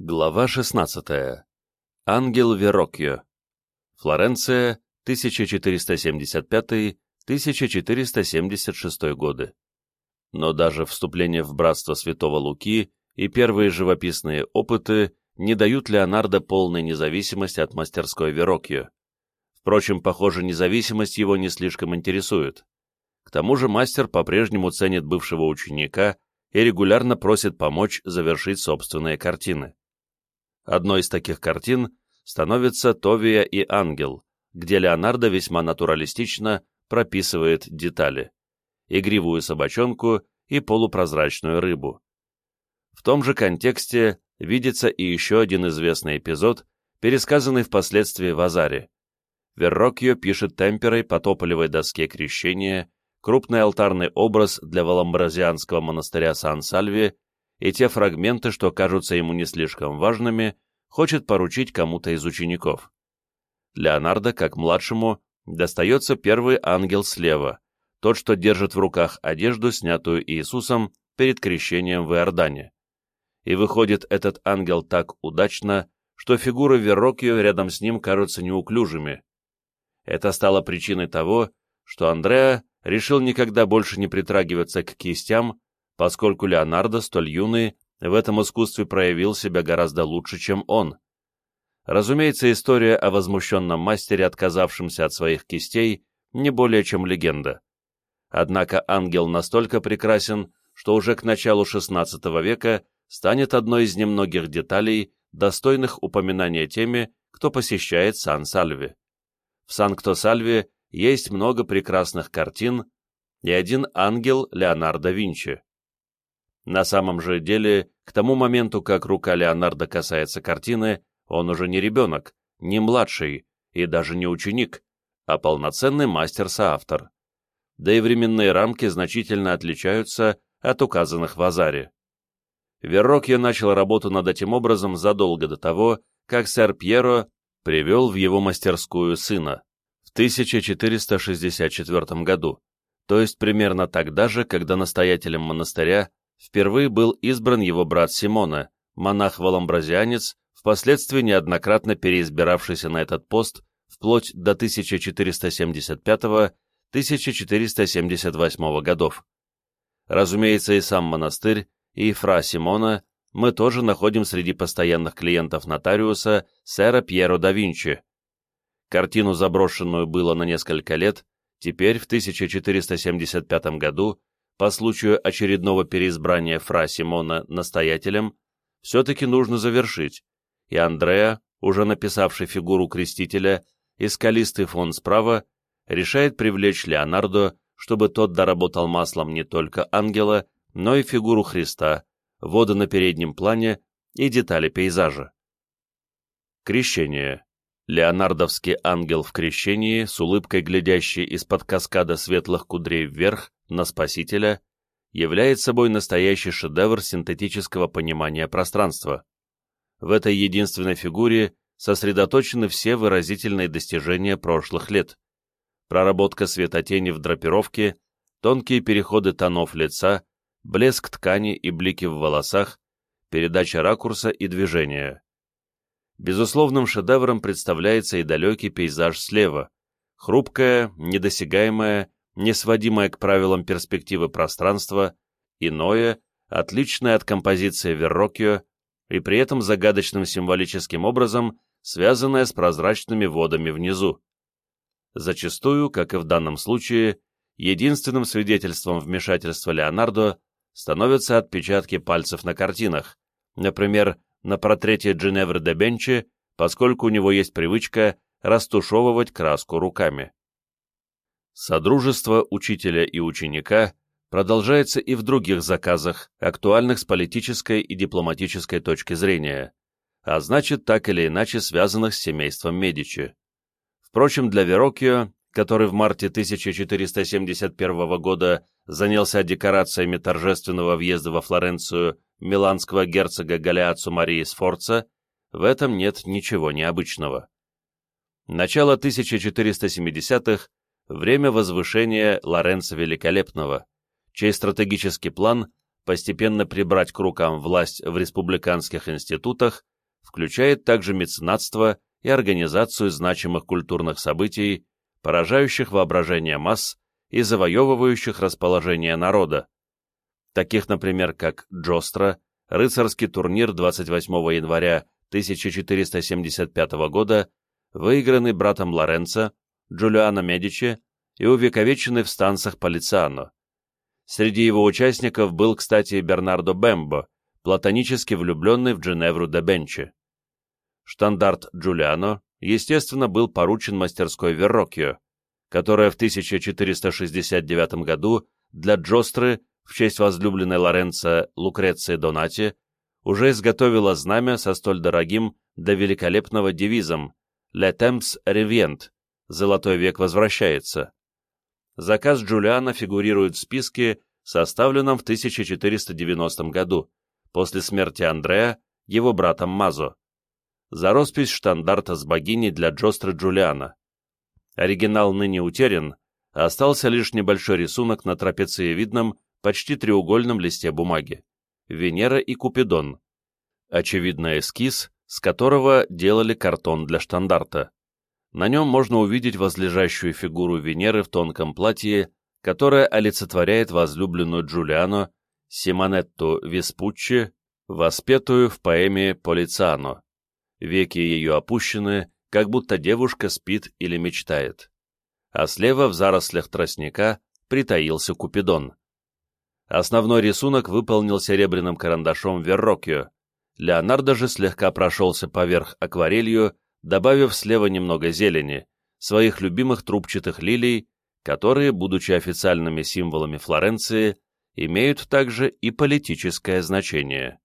Глава 16. Ангел Вероккио. Флоренция, 1475-1476 годы. Но даже вступление в братство Святого Луки и первые живописные опыты не дают Леонардо полной независимости от мастерской Вероккио. Впрочем, похоже, независимость его не слишком интересует. К тому же мастер по-прежнему ценит бывшего ученика и регулярно просит помочь завершить собственные картины. Одной из таких картин становится «Товия и ангел», где Леонардо весьма натуралистично прописывает детали – игривую собачонку и полупрозрачную рыбу. В том же контексте видится и еще один известный эпизод, пересказанный впоследствии в Азаре. Веррокьо пишет темперой по тополевой доске крещения, крупный алтарный образ для Валамбразианского монастыря Сан-Сальви и те фрагменты, что кажутся ему не слишком важными, хочет поручить кому-то из учеников. Леонардо, как младшему, достается первый ангел слева, тот, что держит в руках одежду, снятую Иисусом перед крещением в Иордане. И выходит этот ангел так удачно, что фигуры Веррокио рядом с ним кажутся неуклюжими. Это стало причиной того, что Андреа решил никогда больше не притрагиваться к кистям, поскольку Леонардо, столь юный, в этом искусстве проявил себя гораздо лучше, чем он. Разумеется, история о возмущенном мастере, отказавшемся от своих кистей, не более чем легенда. Однако ангел настолько прекрасен, что уже к началу XVI века станет одной из немногих деталей, достойных упоминания теми, кто посещает Сан-Сальви. В Санкто-Сальве есть много прекрасных картин и один ангел Леонардо Винчи. На самом же деле, к тому моменту, как рука Леонардо касается картины, он уже не ребенок, не младший и даже не ученик, а полноценный мастер-соавтор. Да и временные рамки значительно отличаются от указанных в Азаре. Веррокьо начал работу над этим образом задолго до того, как сэр Пьеро привел в его мастерскую сына в 1464 году, то есть примерно тогда же, когда настоятелем монастыря впервые был избран его брат Симона, монах-валамбразианец, впоследствии неоднократно переизбиравшийся на этот пост вплоть до 1475-1478 годов. Разумеется, и сам монастырь, и фра Симона мы тоже находим среди постоянных клиентов нотариуса сэра Пьеро да Винчи. Картину, заброшенную было на несколько лет, теперь в 1475 году по случаю очередного переизбрания Фра Симона настоятелем, все-таки нужно завершить, и Андреа, уже написавший фигуру крестителя, и скалистый фон справа, решает привлечь Леонардо, чтобы тот доработал маслом не только ангела, но и фигуру Христа, воды на переднем плане и детали пейзажа. Крещение. Леонардовский ангел в крещении, с улыбкой глядящий из-под каскада светлых кудрей вверх, на Спасителя, является собой настоящий шедевр синтетического понимания пространства. В этой единственной фигуре сосредоточены все выразительные достижения прошлых лет. Проработка светотени в драпировке, тонкие переходы тонов лица, блеск ткани и блики в волосах, передача ракурса и движения. Безусловным шедевром представляется и далекий пейзаж слева, хрупкая, недосягаемая, несводимое к правилам перспективы пространства, иное, отличное от композиции Веррокио и при этом загадочным символическим образом связанное с прозрачными водами внизу. Зачастую, как и в данном случае, единственным свидетельством вмешательства Леонардо становятся отпечатки пальцев на картинах, например, на портрете Джиневры де Бенчи, поскольку у него есть привычка растушевывать краску руками. Содружество учителя и ученика продолжается и в других заказах, актуальных с политической и дипломатической точки зрения, а значит, так или иначе связанных с семейством Медичи. Впрочем, для Вероккио, который в марте 1471 года занялся декорациями торжественного въезда во Флоренцию миланского герцога Галиацу Марии Сфорца, в этом нет ничего необычного. Начало 1470-х время возвышения Лоренца Великолепного, чей стратегический план постепенно прибрать к рукам власть в республиканских институтах, включает также меценатство и организацию значимых культурных событий, поражающих воображение масс и завоевывающих расположение народа, таких, например, как Джостра, рыцарский турнир 28 января 1475 года, выигранный братом Лоренцо, Джулиано Медичи и увековеченный в станцах Полициано. Среди его участников был, кстати, Бернардо Бембо, платонически влюбленный в Джиневру де Бенчи. Штандарт Джулиано, естественно, был поручен мастерской Веррокио, которая в 1469 году для Джостры в честь возлюбленной Лоренцо Лукреции Донати уже изготовила знамя со столь дорогим до великолепного девизом «Le temps revient» — «Золотой век возвращается». Заказ Джулиана фигурирует в списке, составленном в 1490 году, после смерти Андреа, его братом Мазо, за роспись штандарта с богиней для Джостры Джулиана. Оригинал ныне утерян, а остался лишь небольшой рисунок на трапециевидном почти треугольном листе бумаги. Венера и Купидон. Очевидно, эскиз, с которого делали картон для штандарта. На нем можно увидеть возлежащую фигуру Венеры в тонком платье, которая олицетворяет возлюбленную Джулиано, Симонетту Веспуччи, воспетую в поэме Полициано. Веки ее опущены, как будто девушка спит или мечтает. А слева в зарослях тростника притаился Купидон. Основной рисунок выполнил серебряным карандашом Веррокио. Леонардо же слегка прошелся поверх акварелью, добавив слева немного зелени, своих любимых трубчатых лилий, которые, будучи официальными символами Флоренции, имеют также и политическое значение.